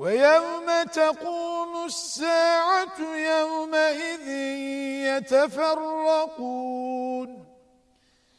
ويوم تقوم الساعة يومئذ يتفرقون.